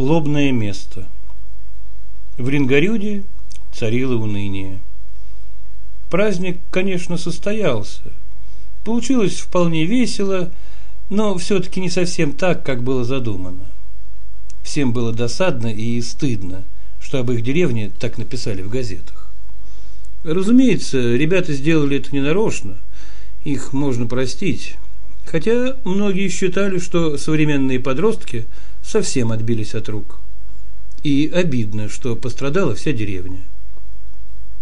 Лобное место. В Рингарюде царило уныние. Праздник, конечно, состоялся. Получилось вполне весело, но все-таки не совсем так, как было задумано. Всем было досадно и стыдно, что об их деревне так написали в газетах. Разумеется, ребята сделали это ненарочно, их можно простить, хотя многие считали, что современные подростки совсем отбились от рук. И обидно, что пострадала вся деревня.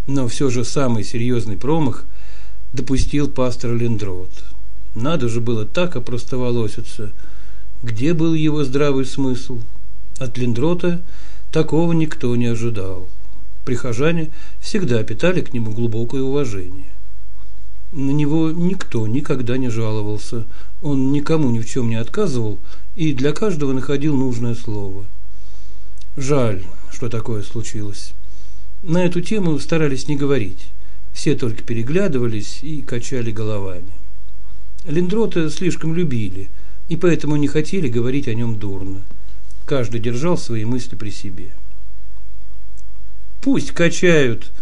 Но все же самый серьезный промах допустил пастор Лендрот. Надо же было так опростоволоситься. Где был его здравый смысл? От Лендрота такого никто не ожидал. Прихожане всегда питали к нему глубокое уважение. На него никто никогда не жаловался, он никому ни в чем не отказывал и для каждого находил нужное слово. Жаль, что такое случилось. На эту тему старались не говорить. Все только переглядывались и качали головами. Лендрота слишком любили, и поэтому не хотели говорить о нем дурно. Каждый держал свои мысли при себе. Пусть качают,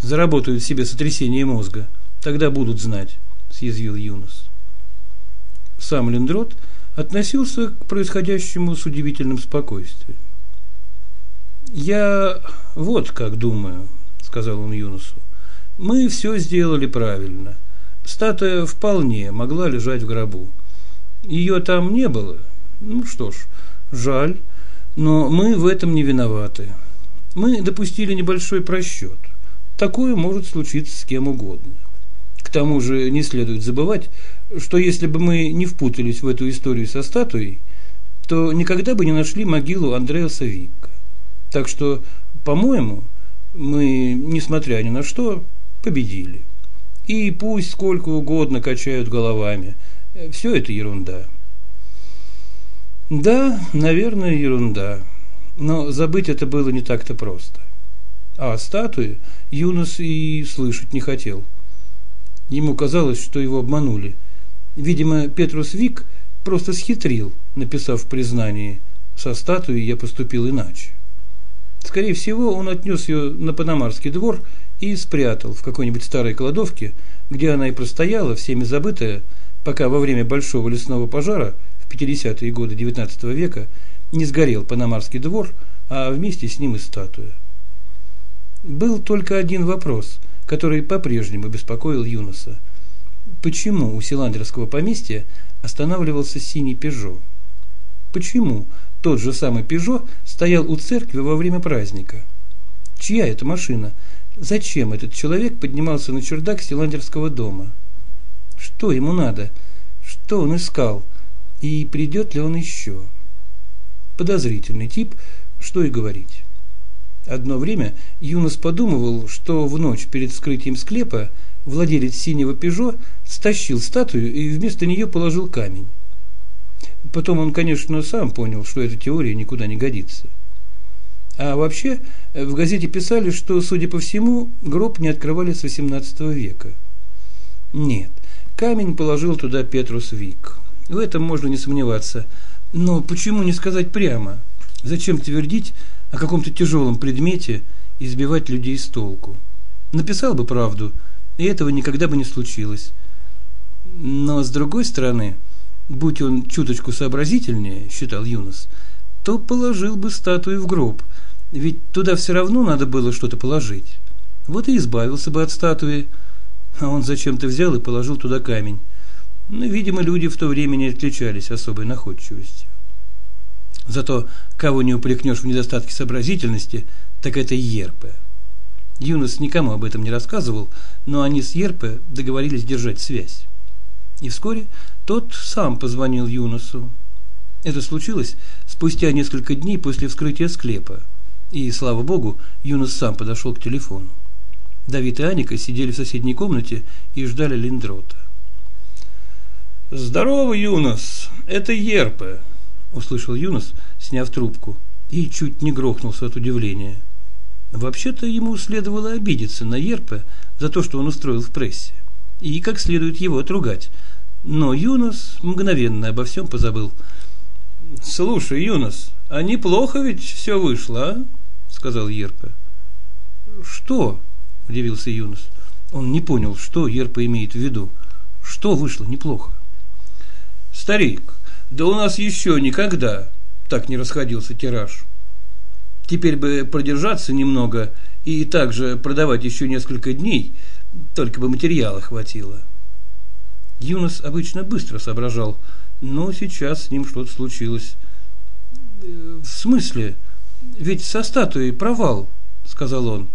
заработают себе сотрясение мозга, тогда будут знать, съязвил Юнос. Сам Лендрот относился к происходящему с удивительным спокойствием. «Я вот как думаю», — сказал он Юнусу. «Мы все сделали правильно. Статуя вполне могла лежать в гробу. Ее там не было. Ну что ж, жаль, но мы в этом не виноваты. Мы допустили небольшой просчет. Такое может случиться с кем угодно. К тому же не следует забывать, что если бы мы не впутались в эту историю со статуей, то никогда бы не нашли могилу Андреаса Викка. Так что, по-моему, мы, несмотря ни на что, победили. И пусть сколько угодно качают головами, все это ерунда. Да, наверное, ерунда. Но забыть это было не так-то просто. А о статуе Юнос и слышать не хотел. Ему казалось, что его обманули. Видимо, Петрус Вик просто схитрил, написав в признании «Со статуей я поступил иначе». Скорее всего, он отнес ее на Панамарский двор и спрятал в какой-нибудь старой кладовке, где она и простояла, всеми забытая, пока во время большого лесного пожара в 50-е годы XIX века не сгорел Панамарский двор, а вместе с ним и статуя. Был только один вопрос, который по-прежнему беспокоил Юноса. Почему у Силандерского поместья останавливался синий «Пежо»? Почему тот же самый «Пежо» стоял у церкви во время праздника? Чья это машина? Зачем этот человек поднимался на чердак Силандерского дома? Что ему надо? Что он искал? И придет ли он еще? Подозрительный тип, что и говорить. Одно время Юнос подумывал, что в ночь перед вскрытием склепа владелец синего «Пежо» стащил статую и вместо нее положил камень. Потом он, конечно, сам понял, что эта теория никуда не годится. А вообще, в газете писали, что, судя по всему, гроб не открывали с XVIII века. Нет, камень положил туда Петрус Вик. В этом можно не сомневаться. Но почему не сказать прямо? Зачем твердить о каком-то тяжелом предмете и сбивать людей с толку? Написал бы правду, и этого никогда бы не случилось. Но, с другой стороны, будь он чуточку сообразительнее, считал Юнос, то положил бы статую в гроб, ведь туда все равно надо было что-то положить. Вот и избавился бы от статуи, а он зачем-то взял и положил туда камень. Ну, видимо, люди в то время не отличались особой находчивостью. Зато кого не упрекнешь в недостатке сообразительности, так это Ерпе. Юнос никому об этом не рассказывал, но они с Ерпе договорились держать связь. И вскоре тот сам позвонил Юносу. Это случилось спустя несколько дней после вскрытия склепа. И, слава богу, Юнос сам подошел к телефону. Давид и Аника сидели в соседней комнате и ждали Линдрота. «Здорово, Юнос! Это Ерпе!» – услышал Юнос, сняв трубку, и чуть не грохнулся от удивления. Вообще-то ему следовало обидеться на Ерпе за то, что он устроил в прессе, и как следует его отругать. Но Юнос мгновенно обо всем позабыл. Слушай, Юнос, а неплохо ведь все вышло, а? Сказал Ерпа. Что? Удивился Юнос. Он не понял, что Ерпа имеет в виду. Что вышло неплохо? Старик, да у нас еще никогда так не расходился тираж. Теперь бы продержаться немного и также продавать еще несколько дней, только бы материала хватило. Юнос обычно быстро соображал, но сейчас с ним что-то случилось. «Э, «В смысле? Ведь со статуей провал», — сказал он.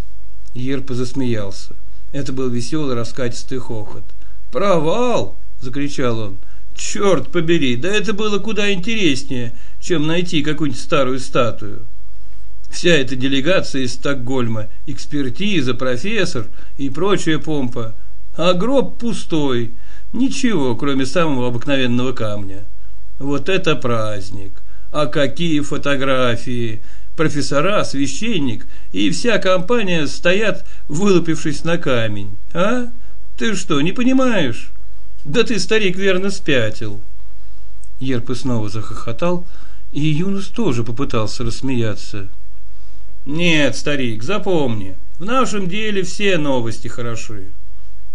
Ерпа засмеялся. Это был веселый раскатистый хохот. «Провал!» – закричал он. «Черт побери, да это было куда интереснее, чем найти какую-нибудь старую статую. Вся эта делегация из Стокгольма, экспертиза, профессор и прочая помпа. А гроб пустой, ничего, кроме самого обыкновенного камня. Вот это праздник! А какие фотографии! Профессора, священник и вся компания стоят, вылупившись на камень. А? Ты что, не понимаешь? Да ты, старик, верно спятил. Ерпы снова захохотал, и Юнус тоже попытался рассмеяться. Нет, старик, запомни, в нашем деле все новости хороши.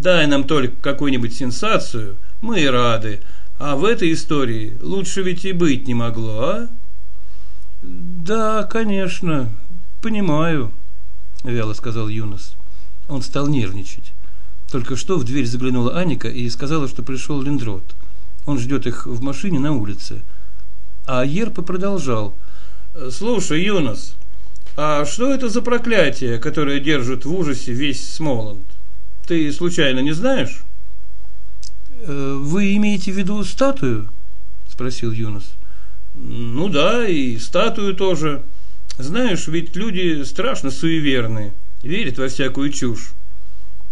Дай нам только какую-нибудь сенсацию, мы и рады. А в этой истории лучше ведь и быть не могло, а? Да, конечно, понимаю, вяло сказал Юнос. Он стал нервничать. Только что в дверь заглянула Аника и сказала, что пришел Линдрот. Он ждет их в машине на улице. А Ерпа продолжал. «Слушай, Юнос, а что это за проклятие, которое держит в ужасе весь Смоланд? Ты случайно не знаешь?» «Э, «Вы имеете в виду статую?» – спросил Юнос. «Ну да, и статую тоже. Знаешь, ведь люди страшно суеверны, верят во всякую чушь.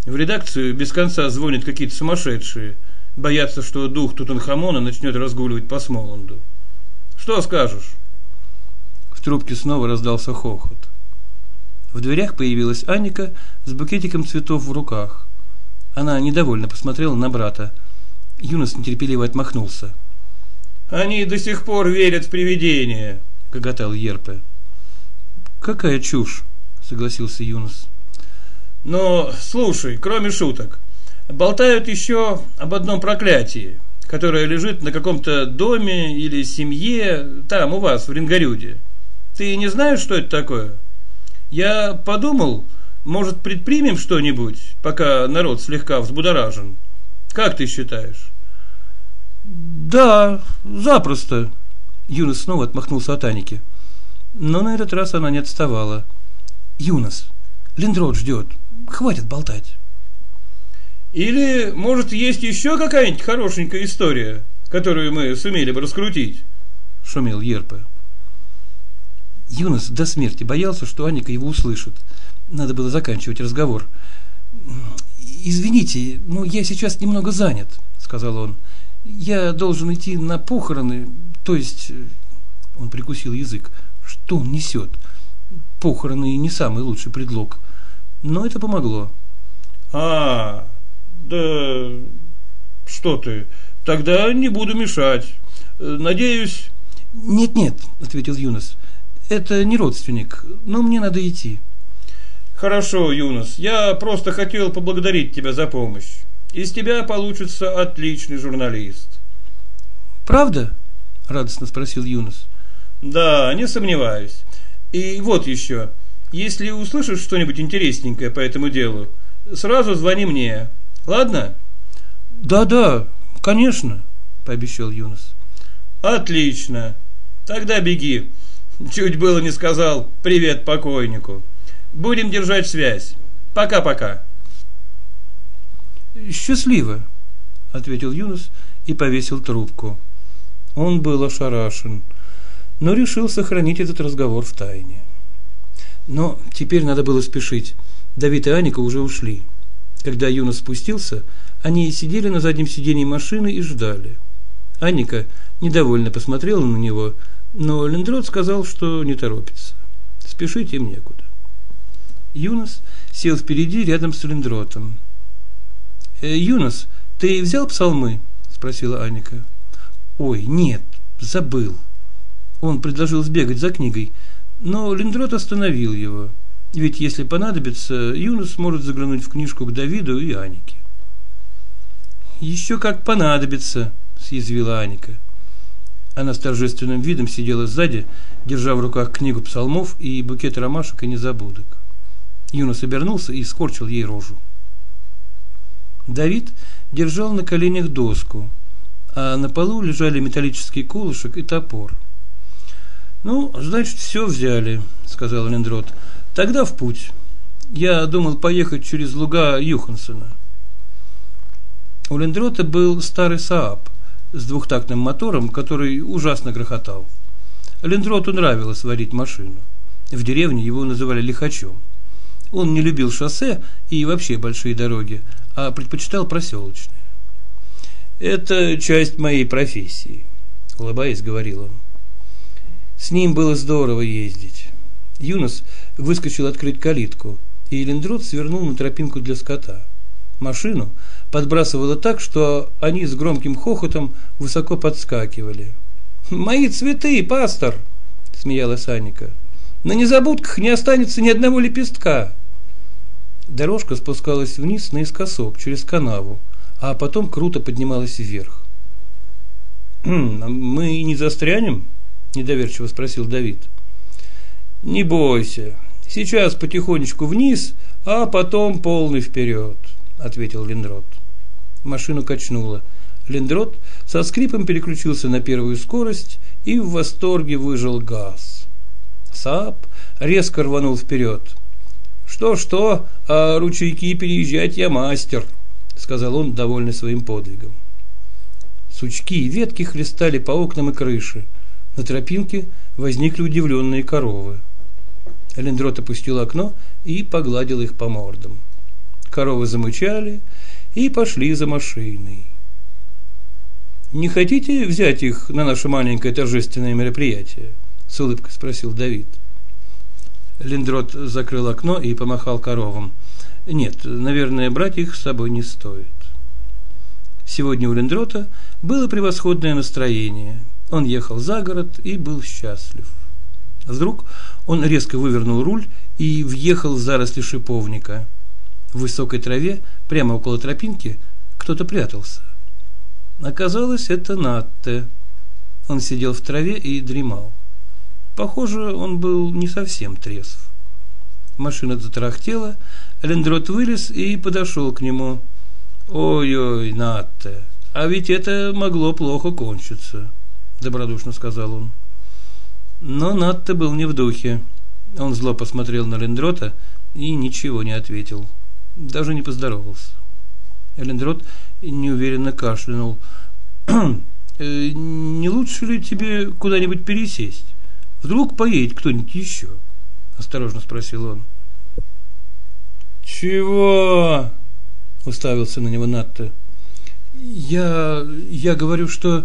В редакцию без конца звонят какие-то сумасшедшие, боятся, что дух Тутанхамона начнет разгуливать по Смоланду. Что скажешь? В трубке снова раздался хохот. В дверях появилась Анника с букетиком цветов в руках. Она недовольно посмотрела на брата. Юнос нетерпеливо отмахнулся. «Они до сих пор верят в привидения», — гоготал Ерпе. «Какая чушь», — согласился Юнос. Но, слушай, кроме шуток, болтают еще об одном проклятии, которое лежит на каком-то доме или семье там у вас, в Рингарюде. Ты не знаешь, что это такое? Я подумал, может, предпримем что-нибудь, пока народ слегка взбудоражен. Как ты считаешь? Да, запросто. Юнос снова отмахнулся от Аники. Но на этот раз она не отставала. Юнос, Линдрод ждет. Хватит болтать. Или, может, есть еще какая-нибудь хорошенькая история, которую мы сумели бы раскрутить? Шумел Ерпа. Юнос до смерти боялся, что Аника его услышит. Надо было заканчивать разговор. «Извините, но я сейчас немного занят», — сказал он. «Я должен идти на похороны, то есть...» Он прикусил язык. «Что он несет? Похороны не самый лучший предлог но это помогло. А, да что ты, тогда не буду мешать. Надеюсь... Нет-нет, ответил Юнос, это не родственник, но мне надо идти. Хорошо, Юнос, я просто хотел поблагодарить тебя за помощь. Из тебя получится отличный журналист. Правда? Радостно спросил Юнос. Да, не сомневаюсь. И вот еще. Если услышишь что-нибудь интересненькое по этому делу, сразу звони мне. Ладно? Да-да, конечно, пообещал Юнос. Отлично. Тогда беги. Чуть было не сказал привет покойнику. Будем держать связь. Пока-пока. Счастливо, ответил Юнос и повесил трубку. Он был ошарашен, но решил сохранить этот разговор в тайне. Но теперь надо было спешить. Давид и Аника уже ушли. Когда Юнос спустился, они сидели на заднем сиденье машины и ждали. Аника недовольно посмотрела на него, но Лендрот сказал, что не торопится. Спешить им некуда. Юнос сел впереди рядом с Лендротом. «Э, «Юнос, ты взял псалмы?» – спросила Аника. «Ой, нет, забыл». Он предложил сбегать за книгой, но Линдрот остановил его. Ведь если понадобится, Юнус сможет заглянуть в книжку к Давиду и Анике. «Еще как понадобится», – съязвила Аника. Она с торжественным видом сидела сзади, держа в руках книгу псалмов и букет ромашек и незабудок. Юнус обернулся и скорчил ей рожу. Давид держал на коленях доску, а на полу лежали металлический колышек и топор. «Ну, значит, все взяли», — сказал Лендрот. «Тогда в путь. Я думал поехать через луга Юхансена». У Лендрота был старый Сааб с двухтактным мотором, который ужасно грохотал. Лендроту нравилось водить машину. В деревне его называли лихачом. Он не любил шоссе и вообще большие дороги, а предпочитал проселочные. «Это часть моей профессии», – улыбаясь, говорил он. С ним было здорово ездить. Юнос выскочил открыть калитку, и Элендрот свернул на тропинку для скота. Машину подбрасывало так, что они с громким хохотом высоко подскакивали. «Мои цветы, пастор!» – смеялась Аника. «На незабудках не останется ни одного лепестка!» Дорожка спускалась вниз наискосок, через канаву, а потом круто поднималась вверх. «Хм, «Мы не застрянем?» – недоверчиво спросил Давид. «Не бойся, сейчас потихонечку вниз, а потом полный вперед», – ответил Линдрот. Машину качнуло. Линдрот со скрипом переключился на первую скорость и в восторге выжил газ. Сап резко рванул вперед – «Что-что, а ручейки переезжать я мастер», — сказал он, довольный своим подвигом. Сучки и ветки хлестали по окнам и крыше. На тропинке возникли удивленные коровы. Элендрот опустил окно и погладил их по мордам. Коровы замычали и пошли за машиной. «Не хотите взять их на наше маленькое торжественное мероприятие?» – с улыбкой спросил Давид. – Линдрот закрыл окно и помахал коровам. Нет, наверное, брать их с собой не стоит. Сегодня у Линдрота было превосходное настроение. Он ехал за город и был счастлив. Вдруг он резко вывернул руль и въехал в заросли шиповника. В высокой траве, прямо около тропинки, кто-то прятался. Оказалось, это Натте. Он сидел в траве и дремал. Похоже, он был не совсем трезв. Машина затарахтела, Лендрот вылез и подошел к нему. «Ой-ой, Натте, а ведь это могло плохо кончиться», – добродушно сказал он. Но Натте был не в духе. Он зло посмотрел на Лендрота и ничего не ответил. Даже не поздоровался. Лендрот неуверенно кашлянул. «Э, «Не лучше ли тебе куда-нибудь пересесть?» Вдруг поедет кто-нибудь еще? Осторожно спросил он. Чего? Уставился на него Натта. Я, я говорю, что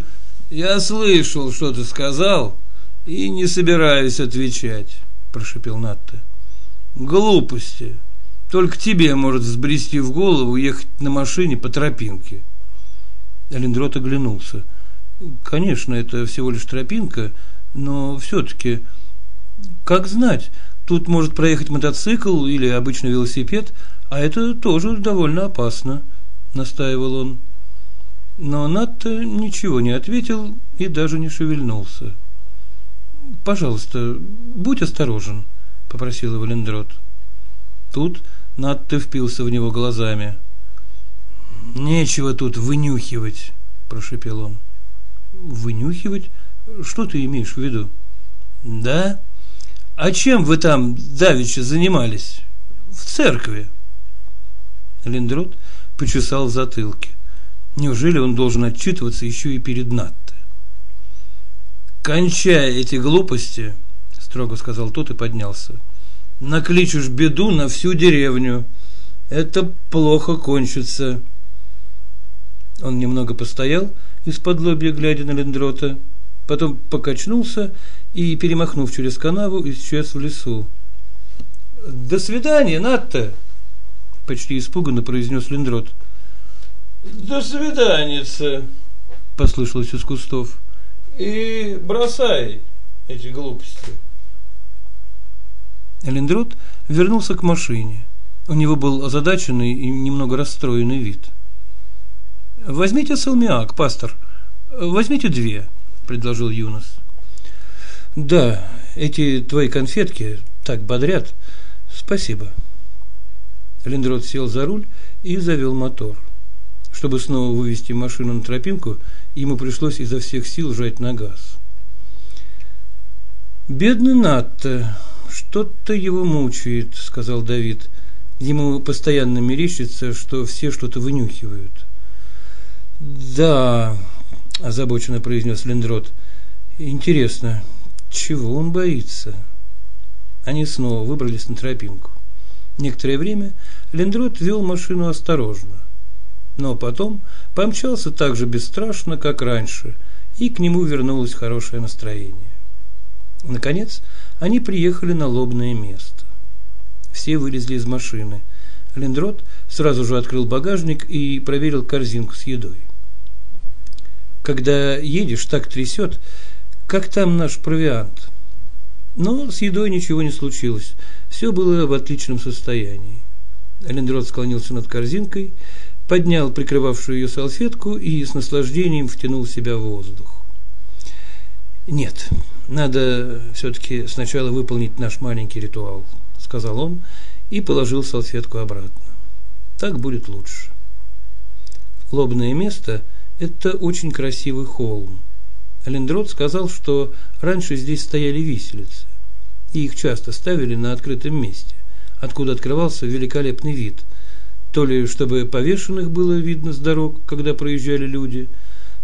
я слышал, что ты сказал, и не собираюсь отвечать, прошепел Натта. Глупости. Только тебе может взбрести в голову ехать на машине по тропинке. Алиндрот оглянулся. Конечно, это всего лишь тропинка, но все-таки, как знать, тут может проехать мотоцикл или обычный велосипед, а это тоже довольно опасно, настаивал он. Но Натта ничего не ответил и даже не шевельнулся. «Пожалуйста, будь осторожен», – попросил его Лендрот. Тут Натта впился в него глазами. «Нечего тут вынюхивать», – прошепел он. «Вынюхивать? Что ты имеешь в виду? Да? А чем вы там давеча занимались? В церкви. Линдрот почесал в затылке. Неужели он должен отчитываться еще и перед Натте? «Кончай эти глупости», – строго сказал тот и поднялся. «Накличешь беду на всю деревню. Это плохо кончится». Он немного постоял, из-под лобья глядя на Лендрота, потом покачнулся и, перемахнув через канаву, исчез в лесу. «До свидания, Натта!» – почти испуганно произнес Линдрот. «До свиданица!» – послышалось из кустов. «И бросай, эти глупости. Элендрот вернулся к машине. У него был озадаченный и немного расстроенный вид. «Возьмите салмиак, пастор. Возьмите две», – предложил Юнос. «Да, эти твои конфетки так бодрят. Спасибо». Элендрот сел за руль и завел мотор. Чтобы снова вывести машину на тропинку, ему пришлось изо всех сил жать на газ. «Бедный Натта, что-то его мучает», – сказал Давид. Ему постоянно мерещится, что все что-то вынюхивают. «Да», – озабоченно произнес Лендрот. «Интересно, чего он боится?» Они снова выбрались на тропинку. Некоторое время Лендрот вел машину осторожно, но потом помчался так же бесстрашно, как раньше, и к нему вернулось хорошее настроение. Наконец, они приехали на лобное место. Все вылезли из машины. Лендрот сразу же открыл багажник и проверил корзинку с едой. Когда едешь, так трясет, как там наш провиант. Но с едой ничего не случилось. Все было в отличном состоянии. Лендрот склонился над корзинкой, поднял прикрывавшую ее салфетку и с наслаждением втянул в себя воздух. Нет, надо все-таки сначала выполнить наш маленький ритуал, сказал он и положил салфетку обратно. Так будет лучше. Лобное место – это очень красивый холм. Лендрот сказал, что раньше здесь стояли виселицы, и их часто ставили на открытом месте, откуда открывался великолепный вид, то ли чтобы повешенных было видно с дорог, когда проезжали люди,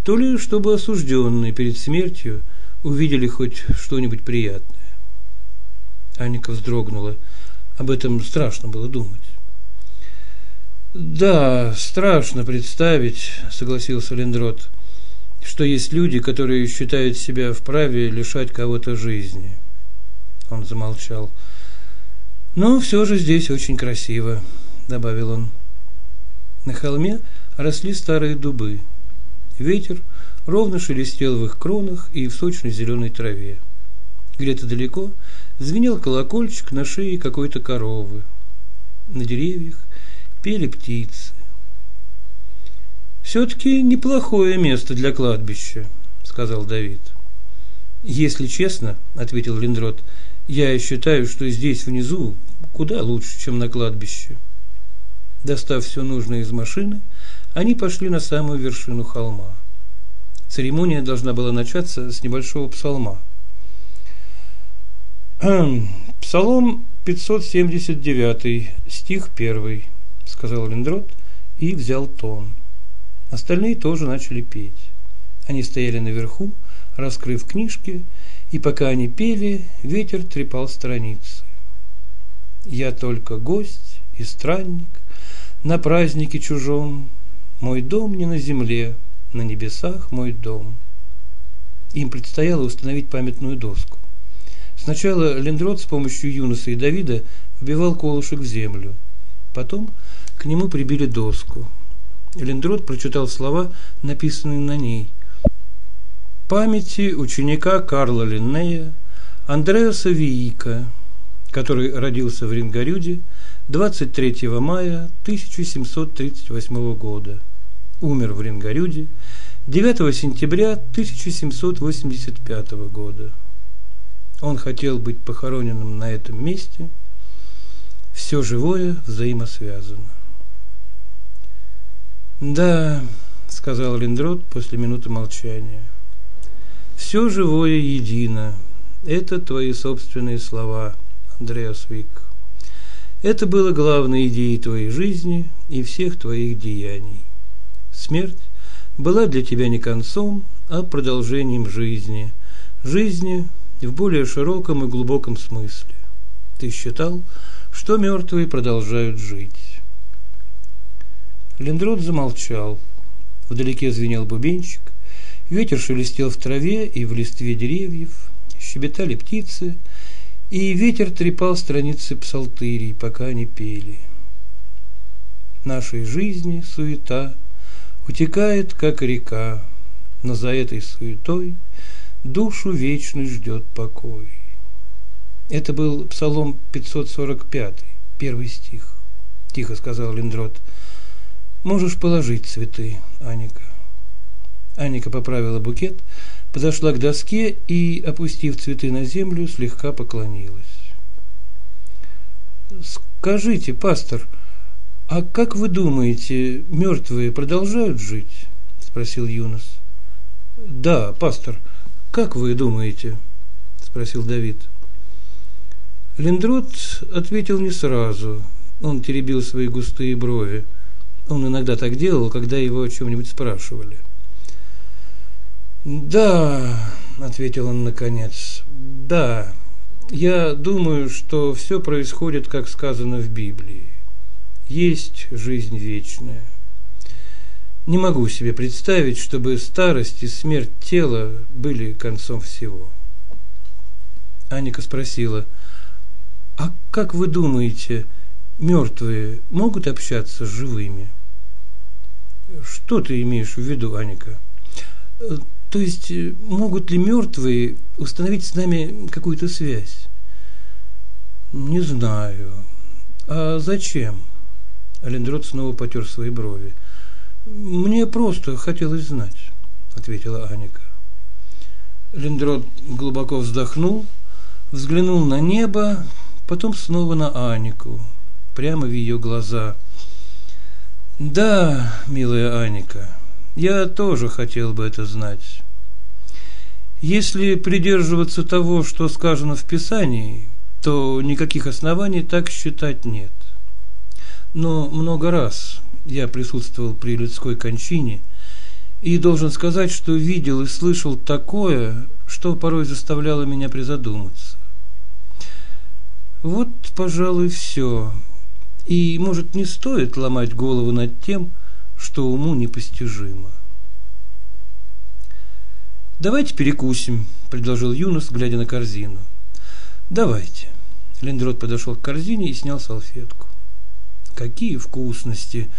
то ли чтобы осужденные перед смертью – увидели хоть что-нибудь приятное. Аника вздрогнула. Об этом страшно было думать. Да, страшно представить, согласился Лендрот, что есть люди, которые считают себя вправе лишать кого-то жизни. Он замолчал. Но все же здесь очень красиво, добавил он. На холме росли старые дубы. Ветер ровно шелестел в их кронах и в сочной зеленой траве. Где-то далеко звенел колокольчик на шее какой-то коровы. На деревьях пели птицы. «Все-таки неплохое место для кладбища», — сказал Давид. «Если честно», — ответил Линдрот, — «я считаю, что здесь внизу куда лучше, чем на кладбище». Достав все нужное из машины, они пошли на самую вершину холма. Церемония должна была начаться с небольшого псалма. Псалом 579, стих 1, сказал Вендрот и взял тон. Остальные тоже начали петь. Они стояли наверху, раскрыв книжки, и пока они пели, ветер трепал страницы. Я только гость и странник на празднике чужом, мой дом не на земле, на небесах мой дом. Им предстояло установить памятную доску. Сначала Лендрот с помощью Юноса и Давида вбивал колышек в землю. Потом к нему прибили доску. Лендрот прочитал слова, написанные на ней. Памяти ученика Карла Линнея, Андреаса Виика, который родился в Рингарюде 23 мая 1738 года умер в Рингарюде 9 сентября 1785 года. Он хотел быть похороненным на этом месте. Все живое взаимосвязано. Да, сказал Линдрот после минуты молчания. Все живое едино. Это твои собственные слова, Андреас Вик. Это было главной идеей твоей жизни и всех твоих деяний. Смерть была для тебя не концом, а продолжением жизни. Жизни в более широком и глубоком смысле. Ты считал, что мертвые продолжают жить. Лендрот замолчал. Вдалеке звенел бубенчик, ветер шелестел в траве и в листве деревьев, щебетали птицы, и ветер трепал страницы псалтырей, пока они пели. Нашей жизни суета – утекает, как река, но за этой суетой душу вечную ждет покой. Это был Псалом 545, первый стих. Тихо сказал Линдрот. Можешь положить цветы, Аника. Аника поправила букет, подошла к доске и, опустив цветы на землю, слегка поклонилась. Скажите, пастор, а как вы думаете, мертвые продолжают жить? спросил Юнос. Да, пастор, как вы думаете? спросил Давид. Линдрот ответил не сразу. Он теребил свои густые брови. Он иногда так делал, когда его о чем-нибудь спрашивали. «Да», — ответил он наконец, — «да, я думаю, что все происходит, как сказано в Библии. Есть жизнь вечная. Не могу себе представить, чтобы старость и смерть тела были концом всего». Аника спросила, «А как вы думаете, мертвые могут общаться с живыми?» Что ты имеешь в виду, Аника? То есть э, могут ли мертвые установить с нами какую-то связь? Не знаю. А зачем? Алендрот снова потер свои брови. Мне просто хотелось знать, ответила Аника. Лендрот глубоко вздохнул, взглянул на небо, потом снова на Анику, прямо в ее глаза. Да, милая Аника, я тоже хотел бы это знать. Если придерживаться того, что сказано в Писании, то никаких оснований так считать нет. Но много раз я присутствовал при людской кончине и должен сказать, что видел и слышал такое, что порой заставляло меня призадуматься. Вот, пожалуй, все. И, может, не стоит ломать голову над тем, что уму непостижимо. «Давайте перекусим», – предложил Юнус, глядя на корзину. «Давайте». Лендрот подошел к корзине и снял салфетку. «Какие вкусности!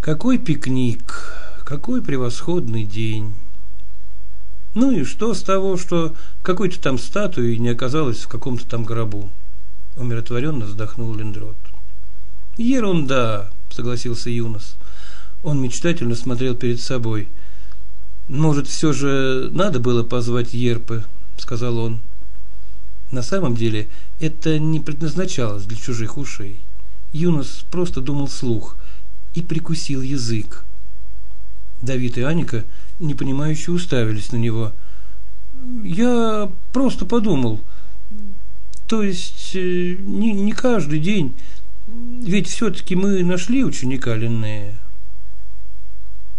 Какой пикник! Какой превосходный день!» Ну и что с того, что какой-то там статуи не оказалось в каком-то там гробу? Умиротворенно вздохнул Лендрот. Ерунда, согласился Юнос. Он мечтательно смотрел перед собой. Может, все же надо было позвать Ерпы, сказал он. На самом деле, это не предназначалось для чужих ушей. Юнос просто думал слух и прикусил язык. Давид и Аника непонимающе уставились на него. Я просто подумал. То есть э, не, не каждый день ведь все-таки мы нашли ученика Линнея.